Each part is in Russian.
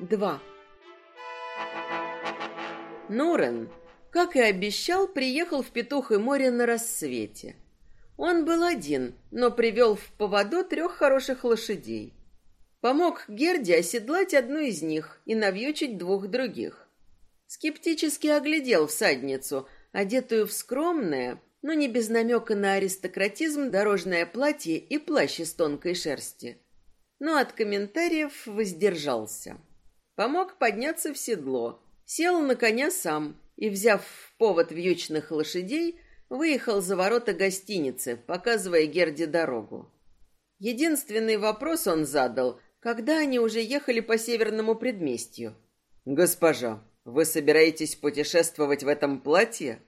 2. Нурен, как и обещал, приехал в Петух и море на рассвете. Он был один, но привел в поводу трех хороших лошадей. Помог Герде оседлать одну из них и навьючить двух других. Скептически оглядел всадницу, одетую в скромное, но не без намека на аристократизм, дорожное платье и плащ из тонкой шерсти. Но от комментариев воздержался. Помог подняться в седло, сел на коня сам и, взяв в повод вьючных лошадей, выехал за ворота гостиницы, показывая Герде дорогу. Единственный вопрос он задал, когда они уже ехали по северному предместью. «Госпожа, вы собираетесь путешествовать в этом платье?»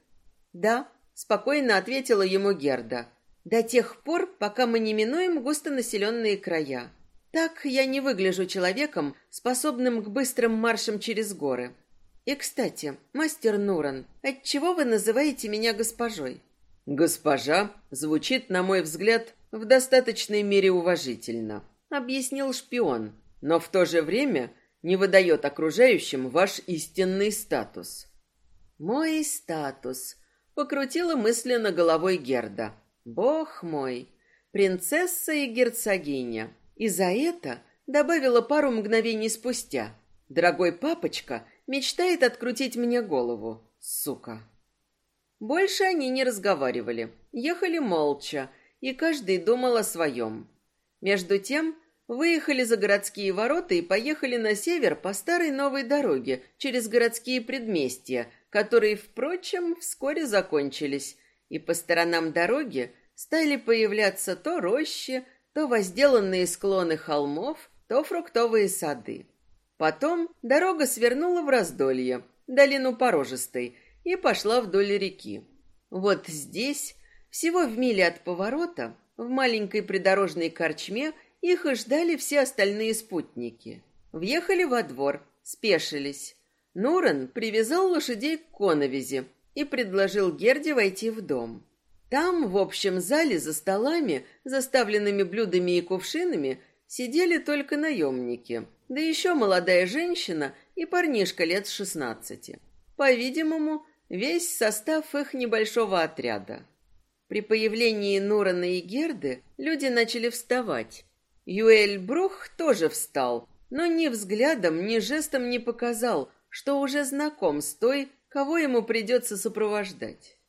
«Да», — спокойно ответила ему Герда. «До тех пор, пока мы не минуем густонаселенные края». Так я не выгляжу человеком, способным к быстрым маршам через горы. И, кстати, мастер Нуран, отчего вы называете меня госпожой? Госпожа звучит, на мой взгляд, в достаточной мере уважительно, объяснил шпион, но в то же время не выдает окружающим ваш истинный статус. Мой статус, покрутила мысленно головой Герда. Бог мой, принцесса и герцогиня. И за это добавила пару мгновений спустя. Дорогой папочка мечтает открутить мне голову, сука. Больше они не разговаривали, ехали молча, и каждый думал о своем. Между тем, выехали за городские ворота и поехали на север по старой новой дороге через городские предместья, которые, впрочем, вскоре закончились, и по сторонам дороги стали появляться то рощи, то возделанные склоны холмов, то фруктовые сады. Потом дорога свернула в раздолье, долину порожистой, и пошла вдоль реки. Вот здесь, всего в миле от поворота, в маленькой придорожной корчме, их и ждали все остальные спутники. Въехали во двор, спешились. Нуран привязал лошадей к коновизе и предложил Герде войти в дом. Там, в общем зале, за столами, заставленными блюдами и кувшинами, сидели только наемники, да еще молодая женщина и парнишка лет шестнадцати. По-видимому, весь состав их небольшого отряда. При появлении Нурана и Герды люди начали вставать. Юэль Брух тоже встал, но ни взглядом, ни жестом не показал, что уже знаком с той, кого ему придется сопровождать.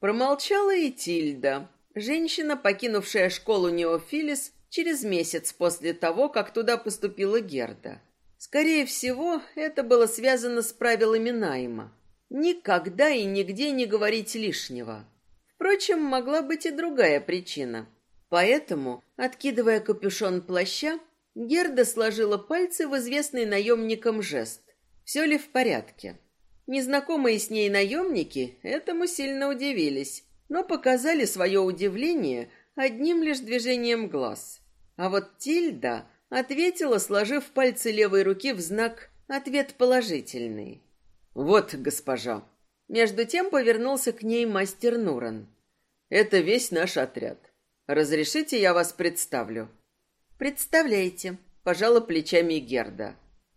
Промолчала и Тильда, женщина, покинувшая школу Неофилис через месяц после того, как туда поступила Герда. Скорее всего, это было связано с правилами найма. Никогда и нигде не говорить лишнего. Впрочем, могла быть и другая причина. Поэтому, откидывая капюшон плаща, Герда сложила пальцы в известный наемникам жест. Все ли в порядке? Незнакомые с ней наемники этому сильно удивились, но показали свое удивление одним лишь движением глаз. А вот Тильда ответила, сложив пальцы левой руки в знак «ответ положительный». «Вот, госпожа». Между тем повернулся к ней мастер Нуран. «Это весь наш отряд. Разрешите, я вас представлю?» «Представляете», — пожала плечами Герда.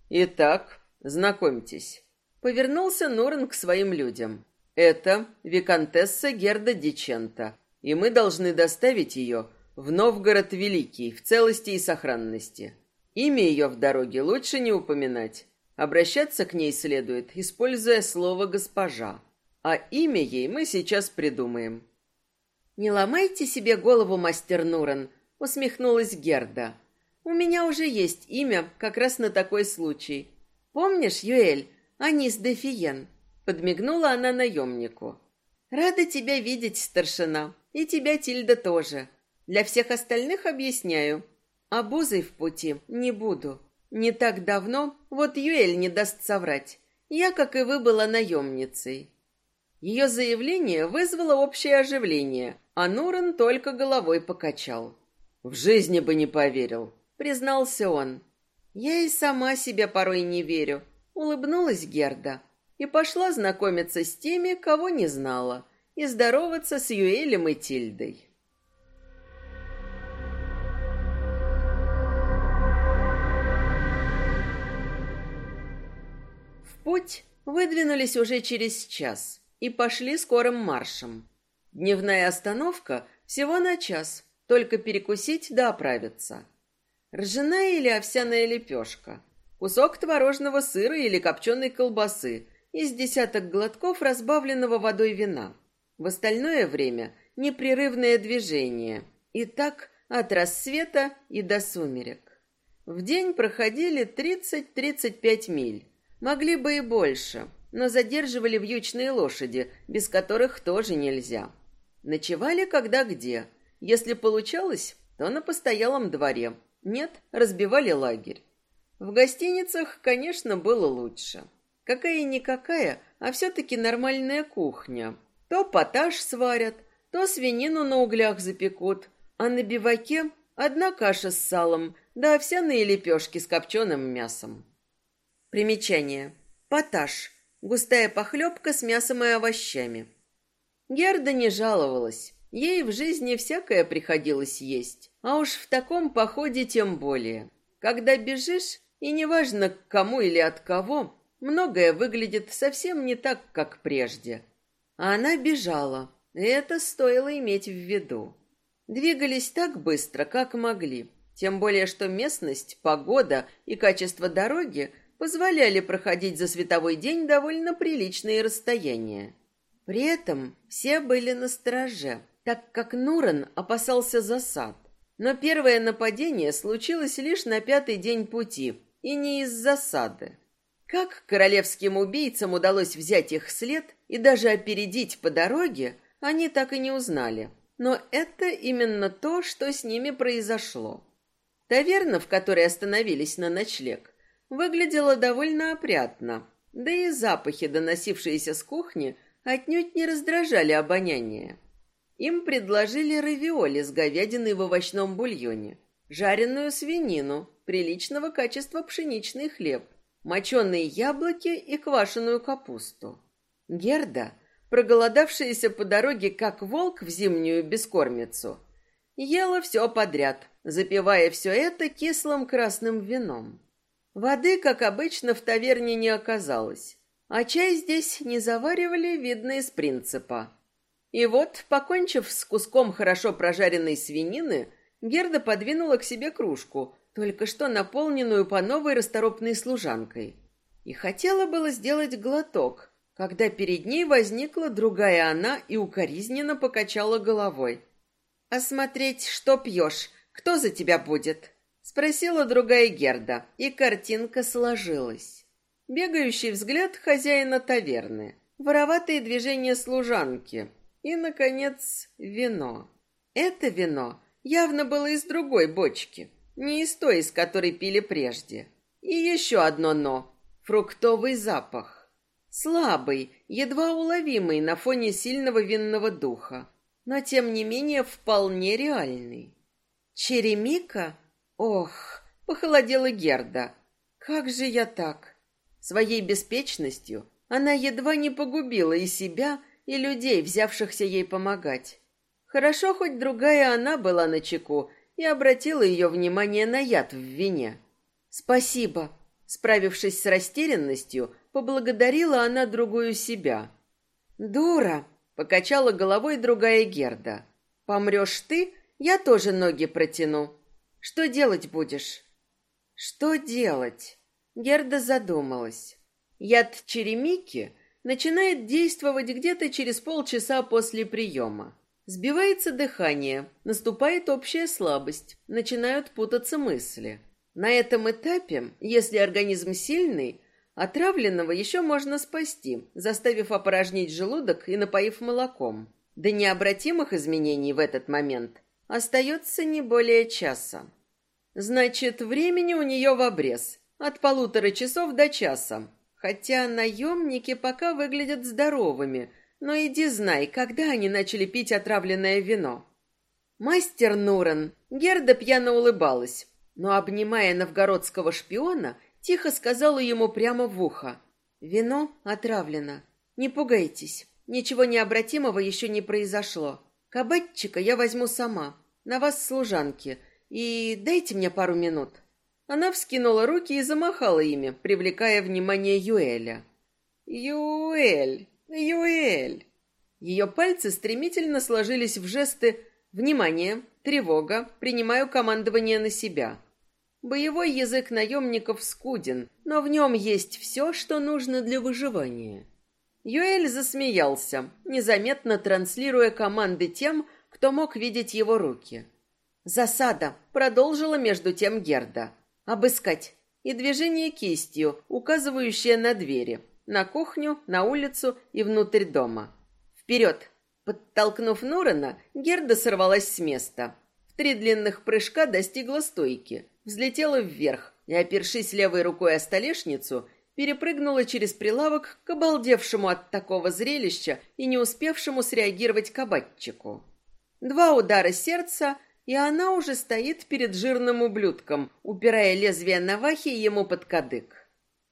«Итак, знакомьтесь». Повернулся Норен к своим людям. Это виконтесса Герда Дичента, и мы должны доставить ее в Новгород Великий в целости и сохранности. Имя ее в дороге лучше не упоминать. Обращаться к ней следует, используя слово «госпожа». А имя ей мы сейчас придумаем. «Не ломайте себе голову, мастер Нуран», — усмехнулась Герда. «У меня уже есть имя как раз на такой случай. Помнишь, Юэль, Анис де Фиен. Подмигнула она наемнику. Рада тебя видеть, старшина. И тебя, Тильда, тоже. Для всех остальных объясняю. Обузой в пути не буду. Не так давно, вот Юэль не даст соврать. Я, как и вы, была наемницей. Ее заявление вызвало общее оживление, а Нуран только головой покачал. «В жизни бы не поверил», — признался он. «Я и сама себе порой не верю. Улыбнулась Герда и пошла знакомиться с теми, кого не знала, и здороваться с Юэлем и Тильдой. путь выдвинулись уже через час и пошли скорым маршем. Дневная остановка всего на час, только перекусить да оправиться. Ржаная или овсяная лепешка, кусок творожного сыра или копченой колбасы из десяток глотков разбавленного водой вина. В остальное время непрерывное движение. И так от рассвета и до сумерек. В день проходили 30-35 миль. Могли бы и больше, но задерживали вьючные лошади, без которых тоже нельзя. Ночевали когда где. Если получалось, то на постоялом дворе. Нет, разбивали лагерь. В гостиницах, конечно, было лучше. Какая-никакая, а все-таки нормальная кухня. То поташ сварят, то свинину на углях запекут, а на биваке одна каша с салом, да овсяные лепешки с копченым мясом. Примечание. Поташ. Густая похлебка с мясом и овощами. Герда не жаловалась. Ей в жизни всякое приходилось есть. А уж в таком походе тем более. Когда бежишь, и неважно к кому или от кого, многое выглядит совсем не так, как прежде. А она бежала, и это стоило иметь в виду. Двигались так быстро, как могли, тем более что местность, погода и качество дороги позволяли проходить за световой день довольно приличные расстояния. При этом все были на стороже, так как Нуран опасался засад. Но первое нападение случилось лишь на пятый день пути, и не из засады. Как королевским убийцам удалось взять их след и даже опередить по дороге, они так и не узнали. Но это именно то, что с ними произошло. Таверна, в которой остановились на ночлег, выглядела довольно опрятно, да и запахи, доносившиеся с кухни, отнюдь не раздражали обоняние. Им предложили равиоли с говядиной в овощном бульоне, жареную свинину, приличного качества пшеничный хлеб, моченые яблоки и квашеную капусту. Герда, проголодавшаяся по дороге как волк в зимнюю бескормицу, ела все подряд, запивая все это кислым красным вином. Воды, как обычно, в таверне не оказалось, а чай здесь не заваривали, видно, из принципа. И вот, покончив с куском хорошо прожаренной свинины, Герда подвинула к себе кружку, только что наполненную по новой расторопной служанкой. И хотела было сделать глоток, когда перед ней возникла другая она и укоризненно покачала головой. «Осмотреть, что пьешь, кто за тебя будет?» Спросила другая Герда, и картинка сложилась. Бегающий взгляд хозяина таверны, вороватые движения служанки и, наконец, вино. Это вино явно было из другой бочки, не из той, из которой пили прежде. И еще одно «но» — фруктовый запах. Слабый, едва уловимый на фоне сильного винного духа, но тем не менее вполне реальный. Черемика? Ох, похолодела Герда. Как же я так? Своей беспечностью она едва не погубила и себя, и людей, взявшихся ей помогать. Хорошо, хоть другая она была на чеку и обратила ее внимание на яд в вине. «Спасибо», справившись с растерянностью, поблагодарила она другую себя. «Дура!» — покачала головой другая Герда. «Помрешь ты, я тоже ноги протяну. Что делать будешь?» «Что делать?» Герда задумалась. Яд черемики начинает действовать где-то через полчаса после приема. Сбивается дыхание, наступает общая слабость, начинают путаться мысли. На этом этапе, если организм сильный, отравленного еще можно спасти, заставив опорожнить желудок и напоив молоком. До необратимых изменений в этот момент остается не более часа. Значит, времени у нее в обрез, от полутора часов до часа. Хотя наемники пока выглядят здоровыми – но иди знай, когда они начали пить отравленное вино. Мастер Нуран, Герда пьяно улыбалась, но, обнимая новгородского шпиона, тихо сказала ему прямо в ухо. «Вино отравлено. Не пугайтесь, ничего необратимого еще не произошло. Кабатчика я возьму сама, на вас служанки, и дайте мне пару минут». Она вскинула руки и замахала ими, привлекая внимание Юэля. Юэль! Юэль!» Ее пальцы стремительно сложились в жесты «Внимание! Тревога! Принимаю командование на себя!» Боевой язык наемников скуден, но в нем есть все, что нужно для выживания. Юэль засмеялся, незаметно транслируя команды тем, кто мог видеть его руки. «Засада!» — продолжила между тем Герда. «Обыскать!» И движение кистью, указывающее на двери. На кухню, на улицу и внутрь дома. «Вперед!» Подтолкнув Нурана, Герда сорвалась с места. В три длинных прыжка достигла стойки, взлетела вверх и, опершись левой рукой о столешницу, перепрыгнула через прилавок к обалдевшему от такого зрелища и не успевшему среагировать кабатчику. Два удара сердца, и она уже стоит перед жирным ублюдком, упирая лезвие навахи ему под кадык.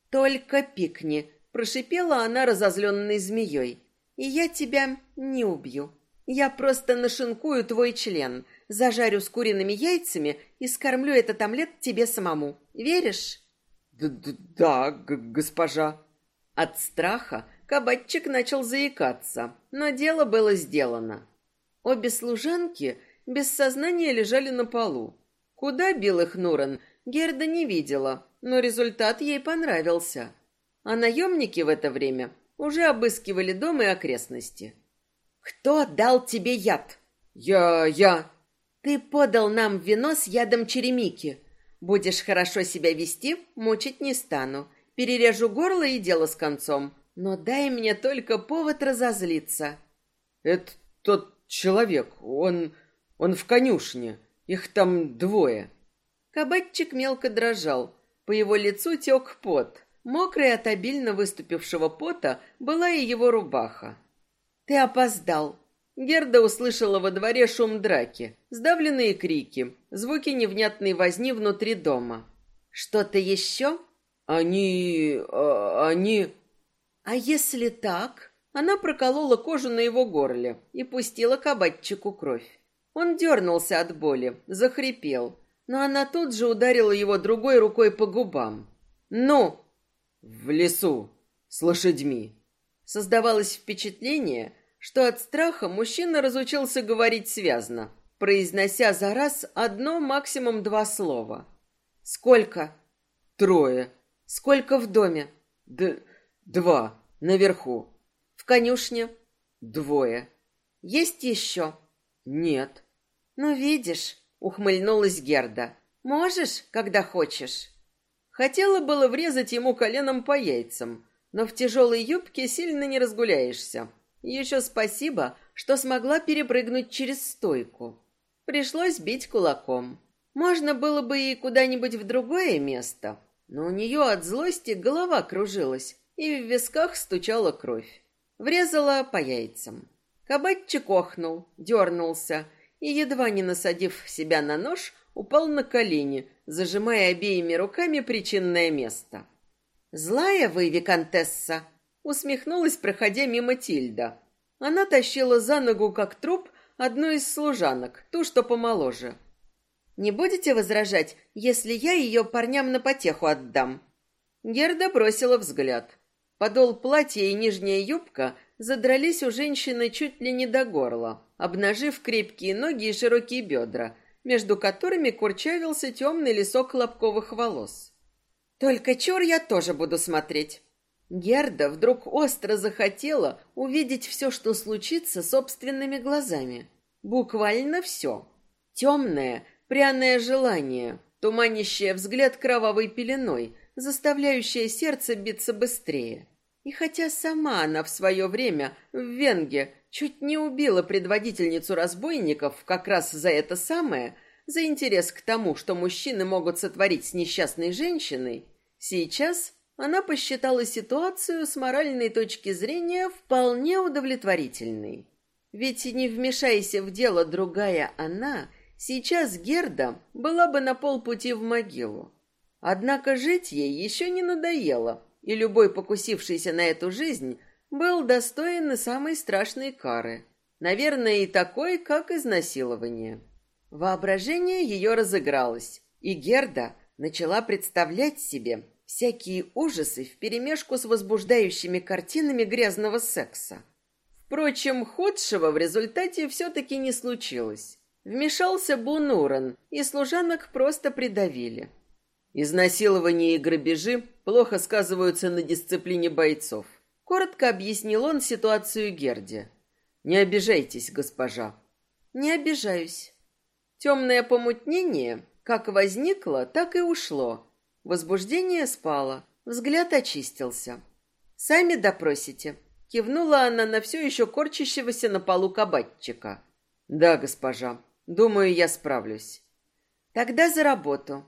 «Только пикни!» — прошипела она разозленной змеей. «И я тебя не убью. Я просто нашинкую твой член, зажарю с куриными яйцами и скормлю этот омлет тебе самому. Веришь?» «Да, да госпожа». От страха кабачик начал заикаться, но дело было сделано. Обе служанки без сознания лежали на полу. Куда бил их Нуран, Герда не видела, но результат ей понравился. А наемники в это время уже обыскивали дом и окрестности. «Кто дал тебе яд?» «Я... я...» «Ты подал нам вино с ядом черемики. Будешь хорошо себя вести, мучить не стану. Перережу горло и дело с концом. Но дай мне только повод разозлиться». «Это тот человек. Он... он в конюшне. Их там двое». Кабатчик мелко дрожал. По его лицу тек пот. Мокрой от обильно выступившего пота была и его рубаха. «Ты опоздал». Герда услышала во дворе шум драки, сдавленные крики, звуки невнятной возни внутри дома. «Что-то еще?» «Они... А, они...» «А если так?» Она проколола кожу на его горле и пустила кабатчику кровь. Он дернулся от боли, захрипел, но она тут же ударила его другой рукой по губам. «Ну!» «В лесу, с лошадьми». Создавалось впечатление, что от страха мужчина разучился говорить связно, произнося за раз одно, максимум два слова. «Сколько?» «Трое». «Сколько в доме?» Д «Два, наверху» конюшне?» «Двое». «Есть еще?» «Нет». «Ну, видишь», — ухмыльнулась Герда. «Можешь, когда хочешь». Хотела было врезать ему коленом по яйцам, но в тяжелой юбке сильно не разгуляешься. Еще спасибо, что смогла перепрыгнуть через стойку. Пришлось бить кулаком. Можно было бы и куда-нибудь в другое место, но у нее от злости голова кружилась, и в висках стучала кровь. Врезала по яйцам. Кабатчик охнул, дернулся и, едва не насадив себя на нож, упал на колени, зажимая обеими руками причинное место. «Злая вы, виконтесса!» — усмехнулась, проходя мимо Тильда. Она тащила за ногу, как труп, одну из служанок, ту, что помоложе. «Не будете возражать, если я ее парням на потеху отдам?» Герда бросила взгляд. Подол платья и нижняя юбка задрались у женщины чуть ли не до горла, обнажив крепкие ноги и широкие бедра, между которыми курчавился темный лесок лобковых волос. «Только чур я тоже буду смотреть». Герда вдруг остро захотела увидеть все, что случится, собственными глазами. Буквально все. Темное, пряное желание, туманящее взгляд кровавой пеленой, заставляющее сердце биться быстрее. И хотя сама она в свое время в Венге чуть не убила предводительницу разбойников как раз за это самое, за интерес к тому, что мужчины могут сотворить с несчастной женщиной, сейчас она посчитала ситуацию с моральной точки зрения вполне удовлетворительной. Ведь не вмешайся в дело другая она, сейчас Герда была бы на полпути в могилу. Однако жить ей еще не надоело, и любой покусившийся на эту жизнь был достоин самой страшной кары. Наверное, и такой, как изнасилование. Воображение ее разыгралось, и Герда начала представлять себе Всякие ужасы вперемешку с возбуждающими картинами грязного секса. Впрочем, худшего в результате все-таки не случилось. Вмешался Бунуран, и служанок просто придавили. Изнасилование и грабежи плохо сказываются на дисциплине бойцов. Коротко объяснил он ситуацию Герде. Не обижайтесь, госпожа. Не обижаюсь. Темное помутнение как возникло, так и ушло. Возбуждение спало, взгляд очистился. «Сами допросите», — кивнула она на все еще корчащегося на полу кабатчика. «Да, госпожа, думаю, я справлюсь». «Тогда за работу».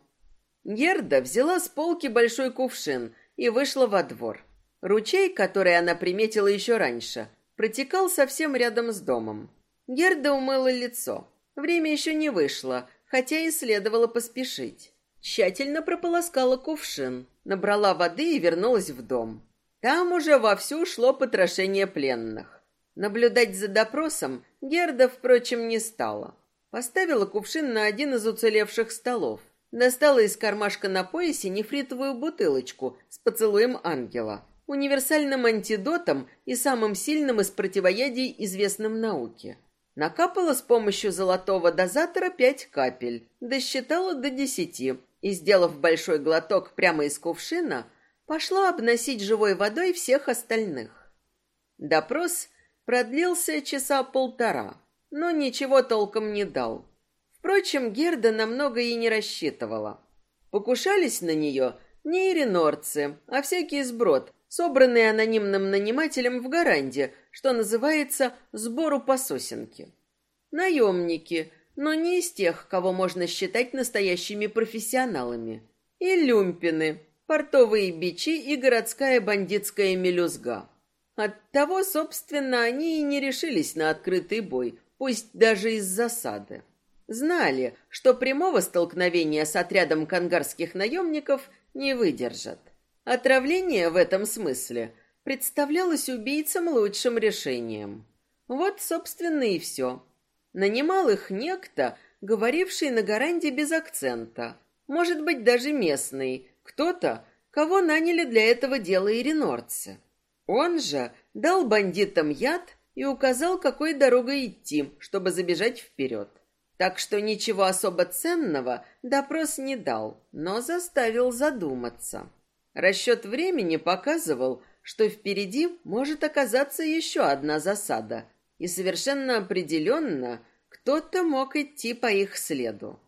Герда взяла с полки большой кувшин и вышла во двор. Ручей, который она приметила еще раньше, протекал совсем рядом с домом. Герда умыла лицо. Время еще не вышло, хотя и следовало поспешить. Тщательно прополоскала кувшин, набрала воды и вернулась в дом. Там уже вовсю шло потрошение пленных. Наблюдать за допросом Герда, впрочем, не стала. Поставила кувшин на один из уцелевших столов. Достала из кармашка на поясе нефритовую бутылочку с поцелуем ангела, универсальным антидотом и самым сильным из противоядий, известным науке. Накапала с помощью золотого дозатора пять капель, досчитала до десяти и, сделав большой глоток прямо из кувшина, пошла обносить живой водой всех остальных. Допрос продлился часа полтора, но ничего толком не дал. Впрочем, Герда намного и не рассчитывала. Покушались на нее не иринорцы, а всякий сброд, собранный анонимным нанимателем в Гаранде, что называется «сбору по сосенке». Наемники, но не из тех, кого можно считать настоящими профессионалами. И люмпины, портовые бичи и городская бандитская мелюзга. Оттого, собственно, они и не решились на открытый бой, пусть даже из засады. Знали, что прямого столкновения с отрядом кангарских наемников не выдержат. Отравление в этом смысле представлялось убийцам лучшим решением. Вот, собственно, и все. Нанимал их некто, говоривший на гаранде без акцента. Может быть, даже местный. Кто-то, кого наняли для этого дела иринорцы. Он же дал бандитам яд и указал, какой дорогой идти, чтобы забежать вперед. Так что ничего особо ценного допрос не дал, но заставил задуматься. Расчет времени показывал, что впереди может оказаться еще одна засада, и совершенно определенно кто-то мог идти по их следу.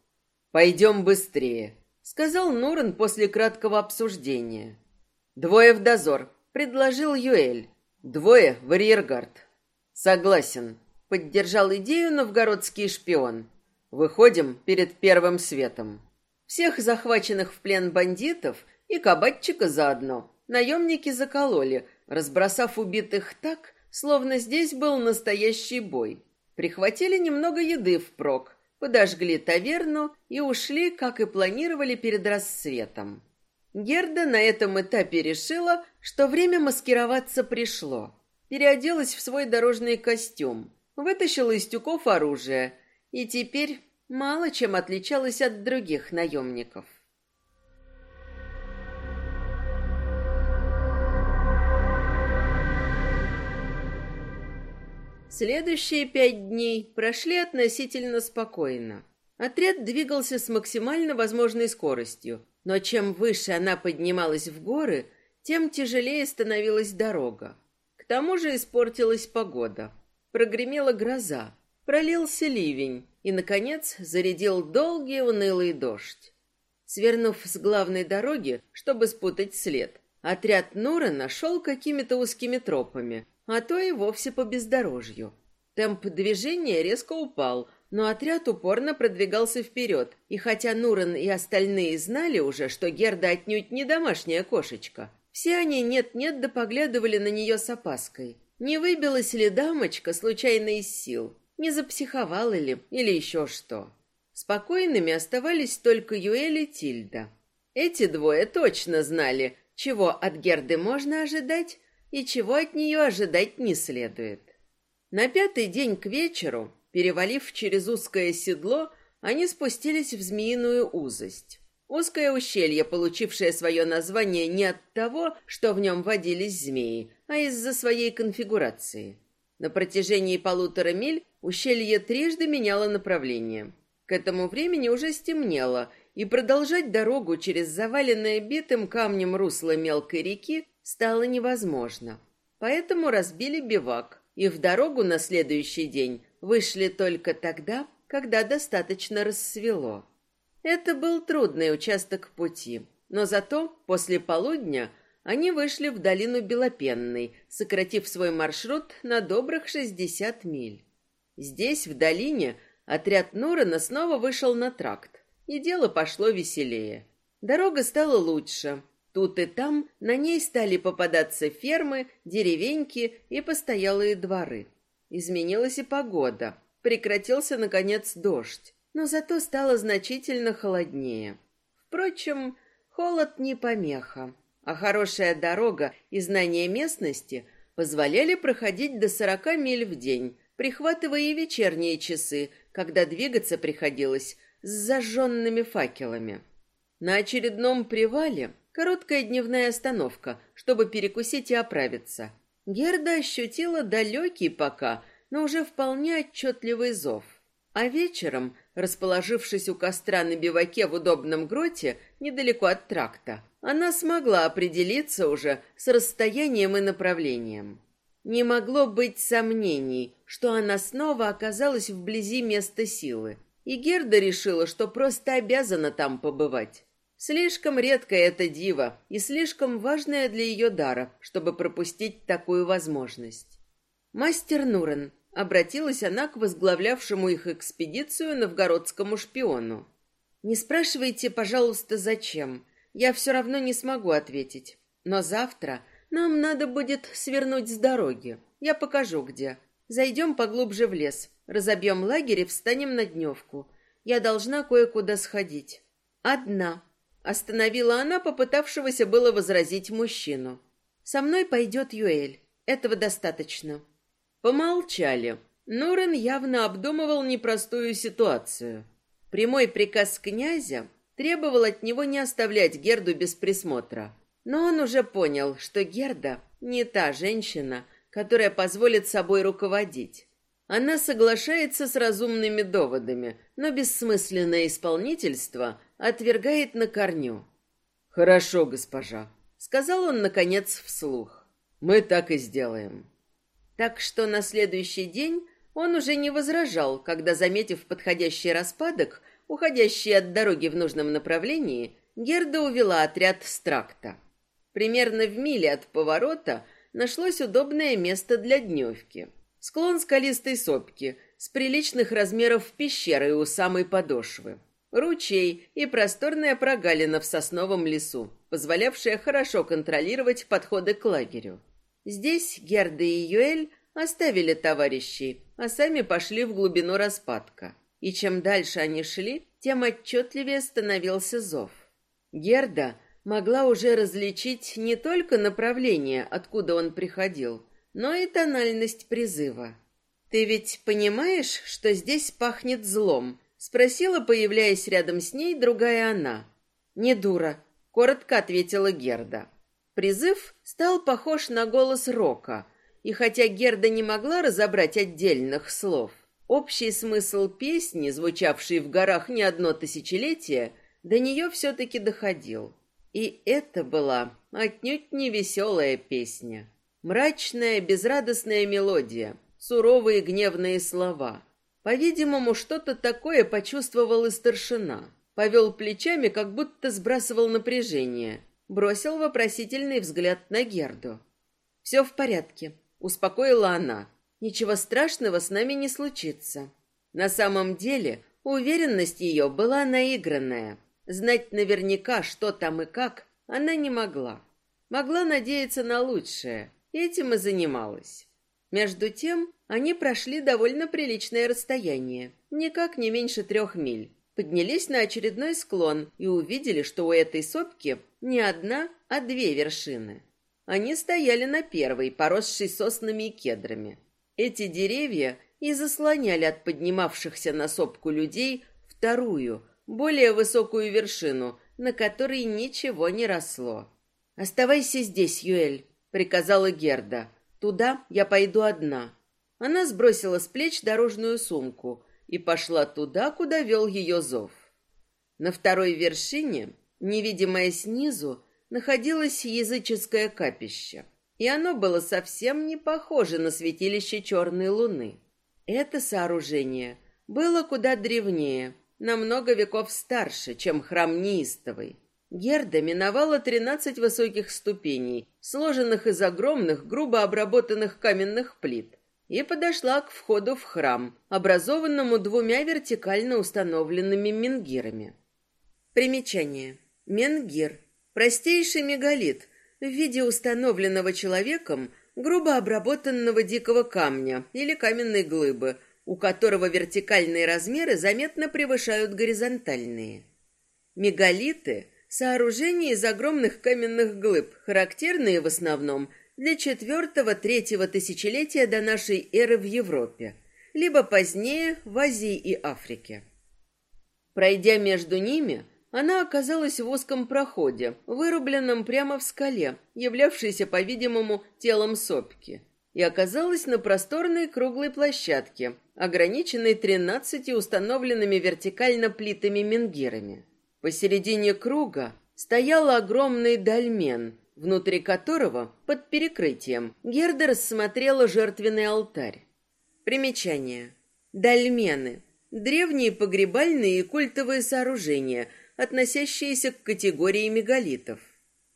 «Пойдем быстрее», — сказал Нурен после краткого обсуждения. «Двое в дозор», — предложил Юэль. «Двое в арьергард». «Согласен», — поддержал идею новгородский шпион. «Выходим перед первым светом». Всех захваченных в плен бандитов — и кабачика заодно. Наемники закололи, разбросав убитых так, словно здесь был настоящий бой. Прихватили немного еды впрок, подожгли таверну и ушли, как и планировали перед рассветом. Герда на этом этапе решила, что время маскироваться пришло. Переоделась в свой дорожный костюм, вытащила из тюков оружие и теперь мало чем отличалась от других наемников. Следующие пять дней прошли относительно спокойно. Отряд двигался с максимально возможной скоростью, но чем выше она поднималась в горы, тем тяжелее становилась дорога. К тому же испортилась погода. Прогремела гроза, пролился ливень и, наконец, зарядил долгий унылый дождь. Свернув с главной дороги, чтобы спутать след, отряд Нура нашел какими-то узкими тропами, а то и вовсе по бездорожью. Темп движения резко упал, но отряд упорно продвигался вперед, и хотя Нуран и остальные знали уже, что Герда отнюдь не домашняя кошечка, все они нет-нет да поглядывали на нее с опаской. Не выбилась ли дамочка случайно из сил? Не запсиховала ли? Или еще что? Спокойными оставались только Юэль и Тильда. Эти двое точно знали, чего от Герды можно ожидать, и чего от нее ожидать не следует. На пятый день к вечеру, перевалив через узкое седло, они спустились в змеиную узость. Узкое ущелье, получившее свое название не от того, что в нем водились змеи, а из-за своей конфигурации. На протяжении полутора миль ущелье трижды меняло направление. К этому времени уже стемнело, и продолжать дорогу через заваленное битым камнем русло мелкой реки стало невозможно. Поэтому разбили бивак, и в дорогу на следующий день вышли только тогда, когда достаточно рассвело. Это был трудный участок пути, но зато после полудня они вышли в долину Белопенной, сократив свой маршрут на добрых 60 миль. Здесь, в долине, отряд Нурана снова вышел на тракт, и дело пошло веселее. Дорога стала лучше. Тут и там на ней стали попадаться фермы, деревеньки и постоялые дворы. Изменилась и погода. Прекратился, наконец, дождь но зато стало значительно холоднее. Впрочем, холод не помеха, а хорошая дорога и знание местности позволяли проходить до сорока миль в день, прихватывая и вечерние часы, когда двигаться приходилось с зажженными факелами. На очередном привале короткая дневная остановка, чтобы перекусить и оправиться. Герда ощутила далекий пока, но уже вполне отчетливый зов. А вечером Расположившись у костра на биваке в удобном гроте, недалеко от тракта, она смогла определиться уже с расстоянием и направлением. Не могло быть сомнений, что она снова оказалась вблизи места силы, и Герда решила, что просто обязана там побывать. Слишком редкое это диво и слишком важное для ее дара, чтобы пропустить такую возможность. «Мастер Нурен, Обратилась она к возглавлявшему их экспедицию новгородскому шпиону. «Не спрашивайте, пожалуйста, зачем. Я все равно не смогу ответить. Но завтра нам надо будет свернуть с дороги. Я покажу, где. Зайдем поглубже в лес, разобьем лагерь и встанем на дневку. Я должна кое-куда сходить. Одна». Остановила она попытавшегося было возразить мужчину. «Со мной пойдет Юэль. Этого достаточно». Помолчали. Нурен явно обдумывал непростую ситуацию. Прямой приказ князя требовал от него не оставлять Герду без присмотра. Но он уже понял, что Герда не та женщина, которая позволит собой руководить. Она соглашается с разумными доводами, но бессмысленное исполнительство отвергает на корню. «Хорошо, госпожа», — сказал он, наконец, вслух. «Мы так и сделаем». Так что на следующий день он уже не возражал, когда, заметив подходящий распадок, уходящий от дороги в нужном направлении, Герда увела отряд с тракта. Примерно в миле от поворота нашлось удобное место для дневки. Склон скалистой сопки с приличных размеров пещеры у самой подошвы. Ручей и просторная прогалина в сосновом лесу, позволявшая хорошо контролировать подходы к лагерю. Здесь Герда и Юэль оставили товарищей, а сами пошли в глубину распадка. И чем дальше они шли, тем отчетливее становился зов. Герда могла уже различить не только направление, откуда он приходил, но и тональность призыва. «Ты ведь понимаешь, что здесь пахнет злом?» — спросила, появляясь рядом с ней, другая она. «Не дура», — коротко ответила Герда. Призыв стал похож на голос Рока, и хотя Герда не могла разобрать отдельных слов, общий смысл песни, звучавшей в горах не одно тысячелетие, до нее все-таки доходил. И это была отнюдь не веселая песня. Мрачная, безрадостная мелодия, суровые гневные слова. По-видимому, что-то такое почувствовал и старшина. Повел плечами, как будто сбрасывал напряжение – бросил вопросительный взгляд на Герду. «Все в порядке», — успокоила она. «Ничего страшного с нами не случится». На самом деле, уверенность ее была наигранная. Знать наверняка, что там и как, она не могла. Могла надеяться на лучшее, этим и занималась. Между тем, они прошли довольно приличное расстояние, никак не меньше трех миль. Поднялись на очередной склон и увидели, что у этой сопки не одна, а две вершины. Они стояли на первой, поросшей соснами и кедрами. Эти деревья и заслоняли от поднимавшихся на сопку людей вторую, более высокую вершину, на которой ничего не росло. «Оставайся здесь, Юэль», — приказала Герда. «Туда я пойду одна». Она сбросила с плеч дорожную сумку и пошла туда, куда вел ее зов. На второй вершине, невидимое снизу, находилось языческое капище, и оно было совсем не похоже на святилище черной луны. Это сооружение было куда древнее, на много веков старше, чем храм неистовый. Герда миновала тринадцать высоких ступеней, сложенных из огромных, грубо обработанных каменных плит, и подошла к входу в храм, образованному двумя вертикально установленными менгирами. Примечание. Менгир – простейший мегалит в виде установленного человеком грубо обработанного дикого камня или каменной глыбы, у которого вертикальные размеры заметно превышают горизонтальные. Мегалиты – сооружения из огромных каменных глыб, характерные в основном для четвертого-третьего тысячелетия до нашей эры в Европе, либо позднее в Азии и Африке. Пройдя между ними – она оказалась в узком проходе, вырубленном прямо в скале, являвшейся, по-видимому, телом сопки, и оказалась на просторной круглой площадке, ограниченной тринадцатью установленными вертикально плитами-менгирами. Посередине круга стоял огромный дольмен, внутри которого, под перекрытием, Герда рассмотрела жертвенный алтарь. Примечание. Дольмены. Древние погребальные и культовые сооружения – относящиеся к категории мегалитов.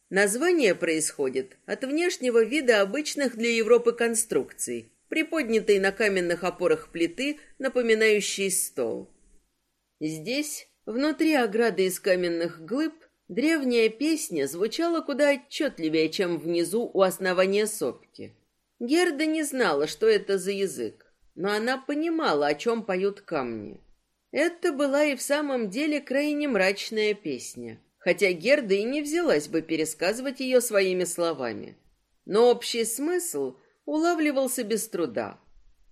Название происходит от внешнего вида обычных для Европы конструкций, приподнятой на каменных опорах плиты, напоминающей стол. Здесь, внутри ограды из каменных глыб, древняя песня звучала куда отчетливее, чем внизу у основания сопки. Герда не знала, что это за язык, но она понимала, о чем поют камни. Это была и в самом деле крайне мрачная песня, хотя Герда и не взялась бы пересказывать ее своими словами. Но общий смысл улавливался без труда.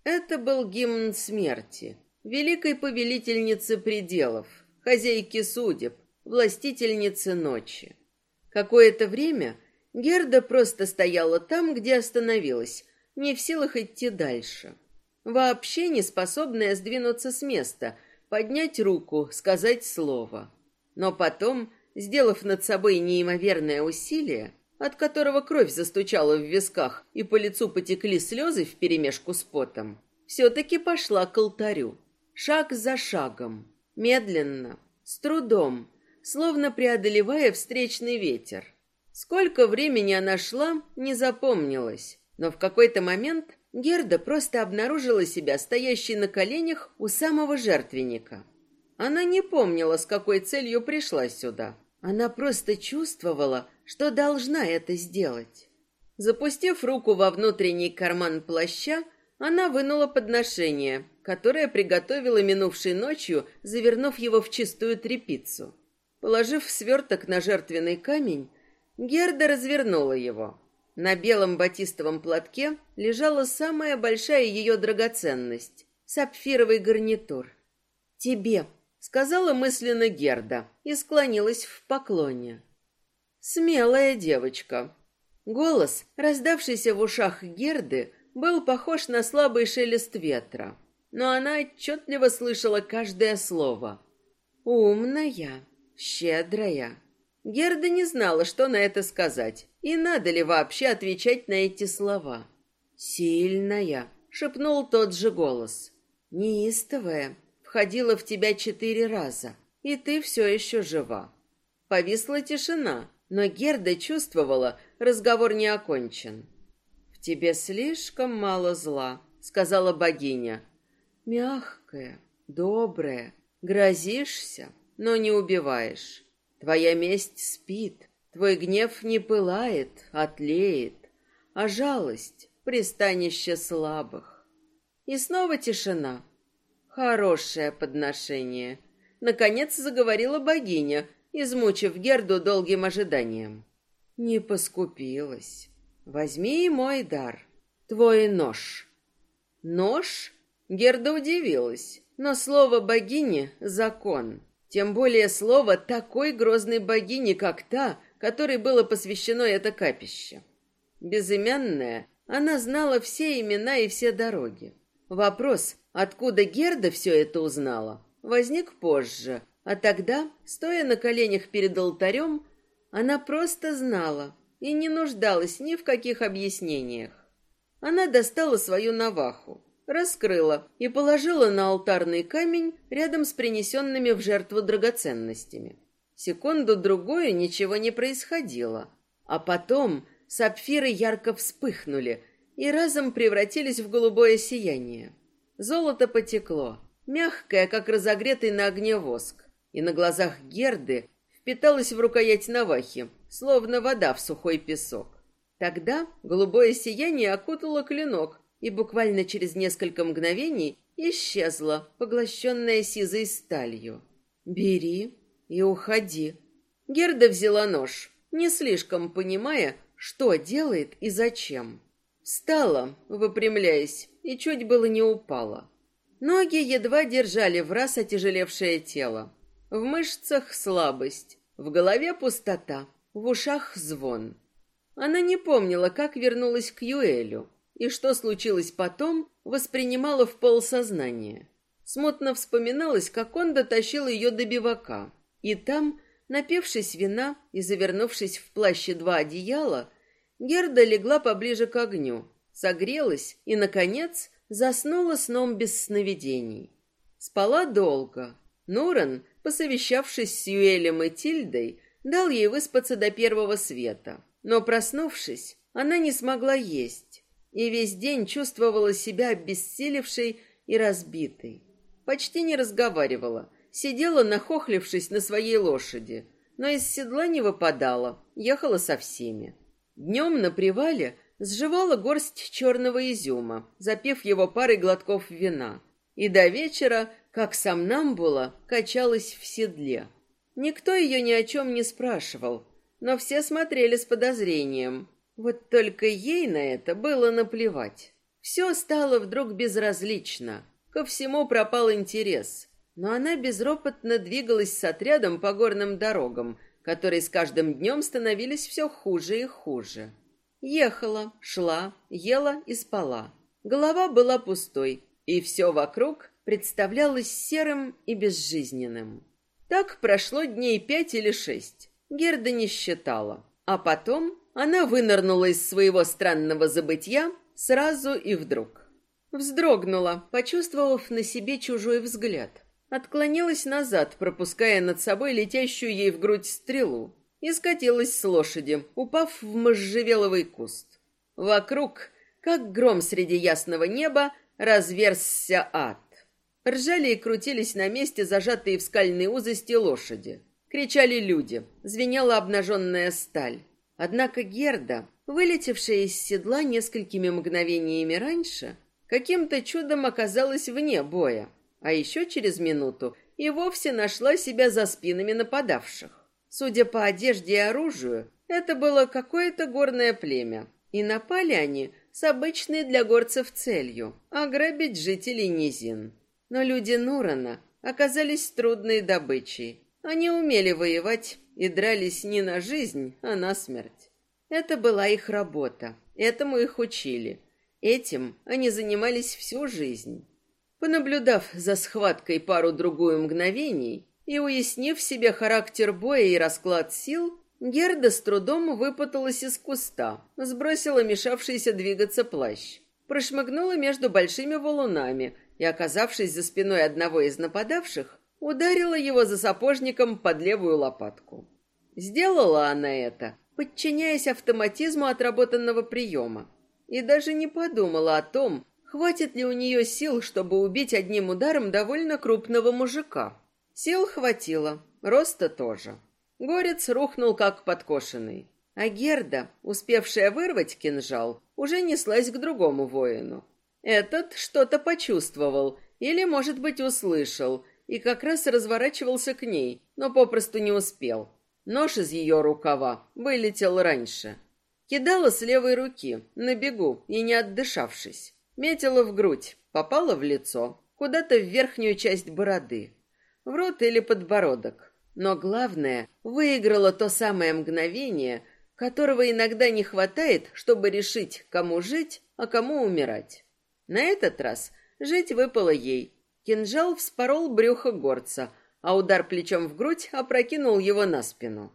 Это был гимн смерти, великой повелительницы пределов, хозяйки судеб, властительницы ночи. Какое-то время Герда просто стояла там, где остановилась, не в силах идти дальше. Вообще не способная сдвинуться с места, поднять руку, сказать слово. Но потом, сделав над собой неимоверное усилие, от которого кровь застучала в висках и по лицу потекли слезы вперемешку с потом, все-таки пошла к алтарю. Шаг за шагом, медленно, с трудом, словно преодолевая встречный ветер. Сколько времени она шла, не запомнилось, но в какой-то момент Герда просто обнаружила себя стоящей на коленях у самого жертвенника. Она не помнила, с какой целью пришла сюда. Она просто чувствовала, что должна это сделать. Запустив руку во внутренний карман плаща, она вынула подношение, которое приготовила минувшей ночью, завернув его в чистую тряпицу. Положив сверток на жертвенный камень, Герда развернула его. На белом батистовом платке лежала самая большая ее драгоценность — сапфировый гарнитур. «Тебе», — сказала мысленно Герда и склонилась в поклоне. Смелая девочка. Голос, раздавшийся в ушах Герды, был похож на слабый шелест ветра, но она отчетливо слышала каждое слово. «Умная, щедрая». Герда не знала, что на это сказать, и надо ли вообще отвечать на эти слова. «Сильная», — шепнул тот же голос. «Неистовая, входила в тебя четыре раза, и ты все еще жива». Повисла тишина, но Герда чувствовала, разговор не окончен. «В тебе слишком мало зла», — сказала богиня. «Мягкая, добрая, грозишься, но не убиваешь. Твоя месть спит, твой гнев не пылает, а тлеет, а жалость — пристанище слабых. И снова тишина. Хорошее подношение. Наконец заговорила богиня, измучив Герду долгим ожиданием. Не поскупилась. Возьми мой дар, твой нож. Нож? Герда удивилась, но слово богини — закон. Тем более слово такой грозной богини, как та, которой было посвящено это капище. Безымянная, она знала все имена и все дороги. Вопрос, откуда Герда все это узнала, возник позже, а тогда, стоя на коленях перед алтарем, она просто знала и не нуждалась ни в каких объяснениях. Она достала свою наваху, раскрыла и положила на алтарный камень рядом с принесенными в жертву драгоценностями. Секунду-другую ничего не происходило, а потом сапфиры ярко вспыхнули и разом превратились в голубое сияние. Золото потекло, мягкое, как разогретый на огне воск, и на глазах Герды впиталось в рукоять навахи, словно вода в сухой песок. Тогда голубое сияние окутало клинок, и буквально через несколько мгновений исчезло, поглощенное сизой сталью. «Бери и уходи». Герда взяла нож, не слишком понимая, что делает и зачем. Встала, выпрямляясь, и чуть было не упала. Ноги едва держали в раз отяжелевшее тело. В мышцах слабость, в голове пустота, в ушах звон. Она не помнила, как вернулась к Юэлю, и что случилось потом, воспринимала в полсознания. Смутно вспоминалось, как он дотащил ее до бивака, и там, напившись вина и завернувшись в плаще два одеяла, Герда легла поближе к огню, согрелась и, наконец, заснула сном без сновидений. Спала долго. Нуран посовещавшись с Юэлем и Тильдой, дал ей выспаться до первого света. Но, проснувшись, она не смогла есть и весь день чувствовала себя обессилевшей и разбитой. Почти не разговаривала, сидела, нахохлившись на своей лошади, но из седла не выпадала, ехала со всеми. Днем на привале сживала горсть черного изюма, запив его парой глотков вина, и до вечера как сам Намбула качалась в седле. Никто ее ни о чем не спрашивал, но все смотрели с подозрением. Вот только ей на это было наплевать. Все стало вдруг безразлично. Ко всему пропал интерес. Но она безропотно двигалась с отрядом по горным дорогам, которые с каждым днем становились все хуже и хуже. Ехала, шла, ела и спала. Голова была пустой, и все вокруг представлялось серым и безжизненным. Так прошло дней пять или шесть. Герда не считала. А потом она вынырнула из своего странного забытья сразу и вдруг. Вздрогнула, почувствовав на себе чужой взгляд. Отклонилась назад, пропуская над собой летящую ей в грудь стрелу, и скатилась с лошади, упав в можжевеловый куст. Вокруг, как гром среди ясного неба, разверзся ад. Ржали и крутились на месте зажатые в скальные узости лошади. Кричали люди, звенела обнаженная сталь. Однако Герда, вылетевшая из седла несколькими мгновениями раньше, каким-то чудом оказалась вне боя, а еще через минуту и вовсе нашла себя за спинами нападавших. Судя по одежде и оружию, это было какое-то горное племя, и напали они с обычной для горцев целью – ограбить жителей низин. Но люди Нурана оказались трудной добычей. Они умели воевать и дрались не на жизнь, а на смерть. Это была их работа, этому их учили. Этим они занимались всю жизнь. Понаблюдав за схваткой пару-другую мгновений и уяснив себе характер боя и расклад сил, Герда с трудом выпуталась из куста, сбросила мешавшийся двигаться плащ, прошмыгнула между большими валунами и, оказавшись за спиной одного из нападавших, ударила его за сапожником под левую лопатку. Сделала она это, подчиняясь автоматизму отработанного приема, и даже не подумала о том, хватит ли у нее сил, чтобы убить одним ударом довольно крупного мужика. Сил хватило, роста тоже. Горец рухнул как подкошенный, а Герда, успевшая вырвать кинжал, уже неслась к другому воину. Этот что-то почувствовал или, может быть, услышал, и как раз разворачивался к ней, но попросту не успел. Нож из ее рукава вылетел раньше. Кидала с левой руки, на бегу и не отдышавшись. Метила в грудь, попала в лицо, куда-то в верхнюю часть бороды. в рот или подбородок. Но главное, выиграло то самое мгновение, которого иногда не хватает, чтобы решить, кому жить, а кому умирать. На этот раз жить выпало ей. Кинжал вспорол брюхо горца, а удар плечом в грудь опрокинул его на спину.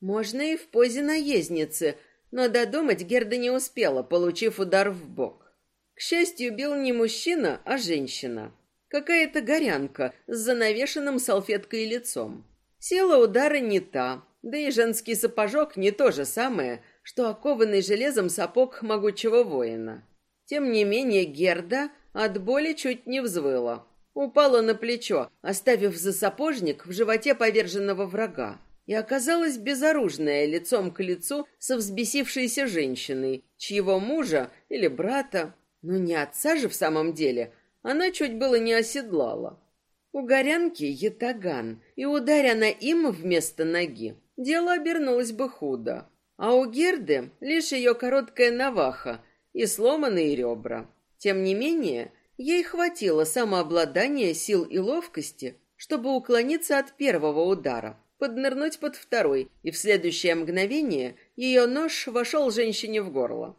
Можно и в позе наездницы, но додумать Герда не успела, получив удар в бок. К счастью, бил не мужчина, а женщина. Какая-то горянка с занавешенным салфеткой лицом. Сила удара не та, да и женский сапожок не то же самое, что окованный железом сапог могучего воина. Тем не менее Герда от боли чуть не взвыла. Упала на плечо, оставив за сапожник в животе поверженного врага и оказалась безоружная лицом к лицу со взбесившейся женщиной, чьего мужа или брата, ну не отца же в самом деле, она чуть было не оседлала. У горянки ятаган, и ударя на им вместо ноги, дело обернулось бы худо. А у Герды лишь ее короткая наваха и сломанные ребра. Тем не менее, ей хватило самообладания, сил и ловкости, чтобы уклониться от первого удара, поднырнуть под второй, и в следующее мгновение ее нож вошел женщине в горло.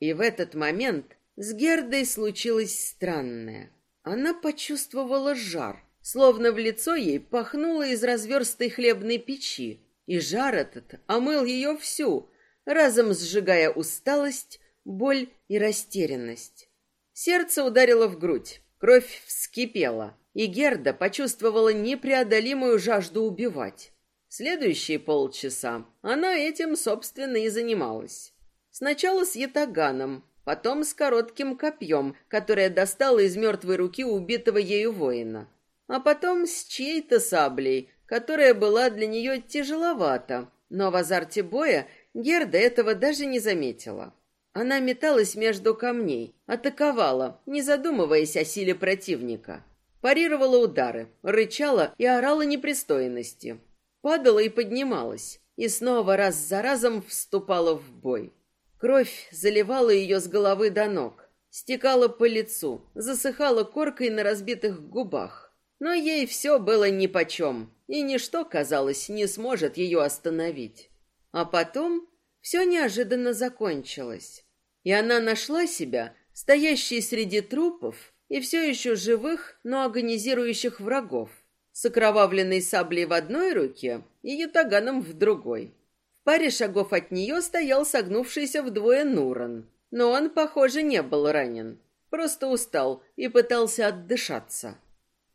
И в этот момент с Гердой случилось странное. Она почувствовала жар, словно в лицо ей пахнуло из разверстой хлебной печи, и жар этот омыл ее всю, разом сжигая усталость, боль и растерянность. Сердце ударило в грудь, кровь вскипела, и Герда почувствовала непреодолимую жажду убивать. Следующие полчаса она этим, собственно, и занималась. Сначала с ятаганом, потом с коротким копьем, которое достала из мертвой руки убитого ею воина, а потом с чьей-то саблей, которая была для нее тяжеловата, но в азарте боя Герда этого даже не заметила. Она металась между камней, атаковала, не задумываясь о силе противника. Парировала удары, рычала и орала непристойности. Падала и поднималась, и снова раз за разом вступала в бой. Кровь заливала ее с головы до ног, стекала по лицу, засыхала коркой на разбитых губах. Но ей все было нипочем, и ничто, казалось, не сможет ее остановить. А потом все неожиданно закончилось, и она нашла себя, стоящей среди трупов и все еще живых, но агонизирующих врагов с окровавленной саблей в одной руке и ятаганом в другой. В паре шагов от нее стоял согнувшийся вдвое Нуран, но он, похоже, не был ранен. Просто устал и пытался отдышаться.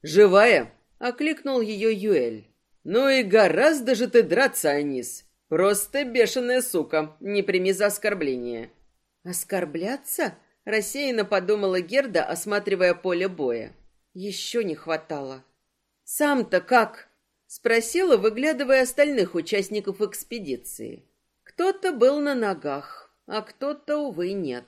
«Живая?» — окликнул ее Юэль. «Ну и гораздо же ты драться, Анис! Просто бешеная сука, не прими за оскорбление!» «Оскорбляться?» — рассеянно подумала Герда, осматривая поле боя. «Еще не хватало». «Сам-то как?» — спросила, выглядывая остальных участников экспедиции. Кто-то был на ногах, а кто-то, увы, нет.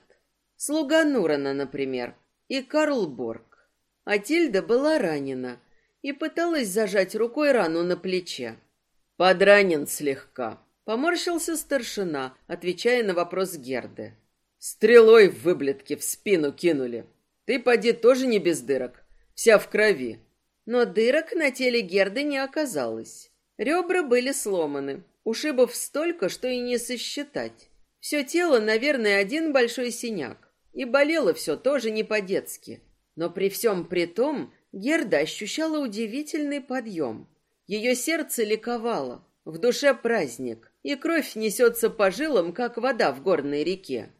Слуга Нурана, например, и Карл Борг. А Тильда была ранена и пыталась зажать рукой рану на плече. «Подранен слегка», — поморщился старшина, отвечая на вопрос Герды. «Стрелой в выблетке в спину кинули. Ты, поди, тоже не без дырок, вся в крови. Но дырок на теле Герды не оказалось. Ребра были сломаны, ушибов столько, что и не сосчитать. Все тело, наверное, один большой синяк. И болело все тоже не по-детски. Но при всем при том Герда ощущала удивительный подъем. Ее сердце ликовало, в душе праздник, и кровь несется по жилам, как вода в горной реке.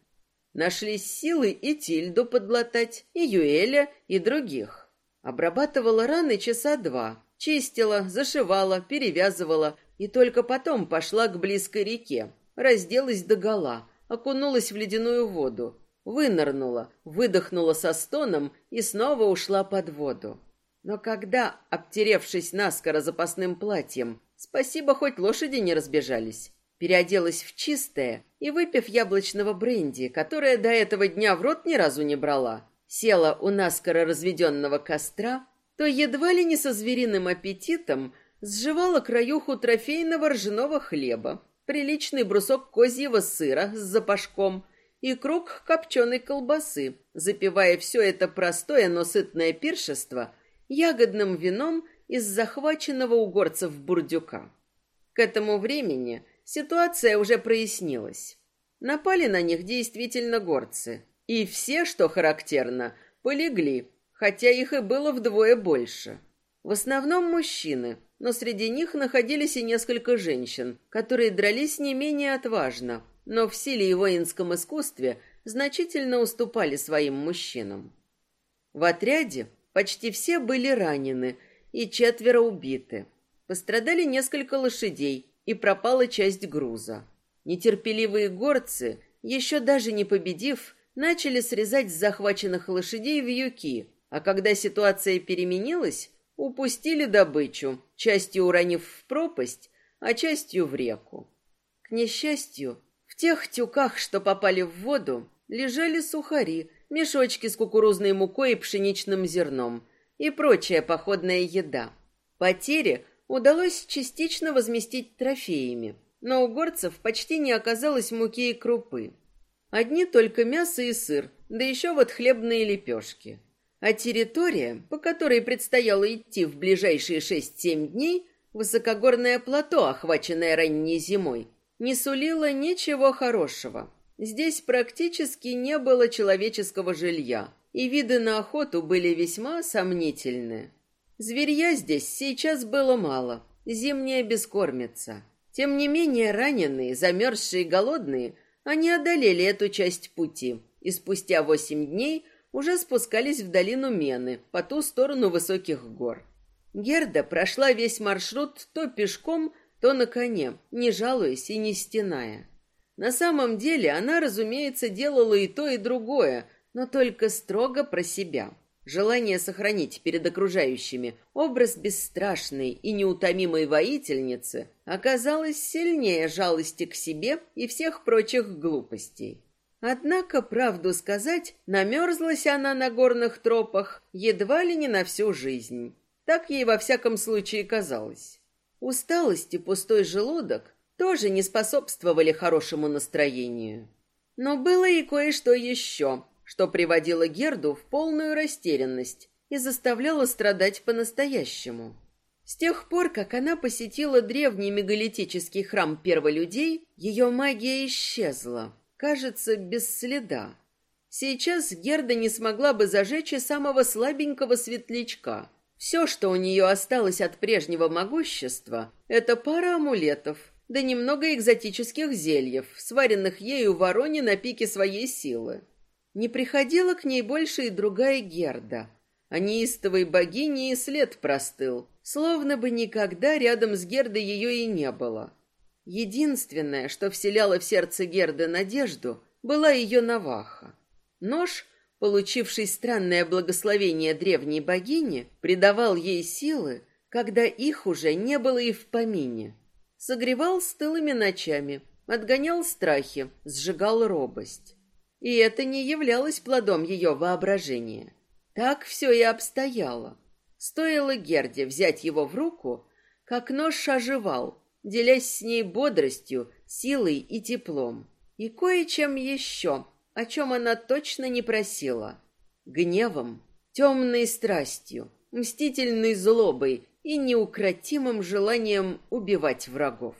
Нашлись силы и Тильду подлатать, и Юэля, и других. Обрабатывала раны часа два, чистила, зашивала, перевязывала и только потом пошла к близкой реке. Разделась догола, окунулась в ледяную воду, вынырнула, выдохнула со стоном и снова ушла под воду. Но когда, обтеревшись наскоро запасным платьем, спасибо, хоть лошади не разбежались, переоделась в чистое и, выпив яблочного бренди, которое до этого дня в рот ни разу не брала, села у наскоро разведенного костра, то едва ли не со звериным аппетитом сживала краюху трофейного ржаного хлеба, приличный брусок козьего сыра с запашком и круг копченой колбасы, запивая все это простое, но сытное пиршество ягодным вином из захваченного у горцев бурдюка. К этому времени ситуация уже прояснилась. Напали на них действительно горцы, и все, что характерно, полегли, хотя их и было вдвое больше. В основном мужчины, но среди них находились и несколько женщин, которые дрались не менее отважно, но в силе и воинском искусстве значительно уступали своим мужчинам. В отряде почти все были ранены и четверо убиты. Пострадали несколько лошадей и пропала часть груза. Нетерпеливые горцы, еще даже не победив, начали срезать с захваченных лошадей вьюки, а когда ситуация переменилась, упустили добычу, частью уронив в пропасть, а частью в реку. К несчастью, в тех тюках, что попали в воду, лежали сухари, мешочки с кукурузной мукой и пшеничным зерном и прочая походная еда. Потери удалось частично возместить трофеями, но у горцев почти не оказалось муки и крупы. Одни только мясо и сыр, да еще вот хлебные лепешки. А территория, по которой предстояло идти в ближайшие шесть-семь дней, высокогорное плато, охваченное ранней зимой, не сулило ничего хорошего. Здесь практически не было человеческого жилья, и виды на охоту были весьма сомнительные. Зверья здесь сейчас было мало, зимняя бескормица. Тем не менее, раненые, замерзшие и голодные, они одолели эту часть пути и спустя восемь дней уже спускались в долину Мены, по ту сторону высоких гор. Герда прошла весь маршрут то пешком, то на коне, не жалуясь и не стеная. На самом деле она, разумеется, делала и то, и другое, но только строго про себя. Желание сохранить перед окружающими образ бесстрашной и неутомимой воительницы оказалось сильнее жалости к себе и всех прочих глупостей. Однако, правду сказать, намерзлась она на горных тропах едва ли не на всю жизнь. Так ей во всяком случае казалось. Усталость и пустой желудок тоже не способствовали хорошему настроению. Но было и кое-что еще, что приводило Герду в полную растерянность и заставляло страдать по-настоящему. С тех пор, как она посетила древний мегалитический храм перволюдей, ее магия исчезла, кажется, без следа. Сейчас Герда не смогла бы зажечь и самого слабенького светлячка. Все, что у нее осталось от прежнего могущества, это пара амулетов, да немного экзотических зельев, сваренных ею вороне на пике своей силы. Не приходила к ней больше и другая Герда. А неистовой богини и след простыл, словно бы никогда рядом с Гердой ее и не было. Единственное, что вселяло в сердце Герды надежду, была ее наваха. Нож, получивший странное благословение древней богини, придавал ей силы, когда их уже не было и в помине. Согревал стылыми ночами, отгонял страхи, сжигал робость и это не являлось плодом ее воображения. Так все и обстояло. Стоило Герде взять его в руку, как нож оживал, делясь с ней бодростью, силой и теплом. И кое-чем еще, о чем она точно не просила. Гневом, темной страстью, мстительной злобой и неукротимым желанием убивать врагов.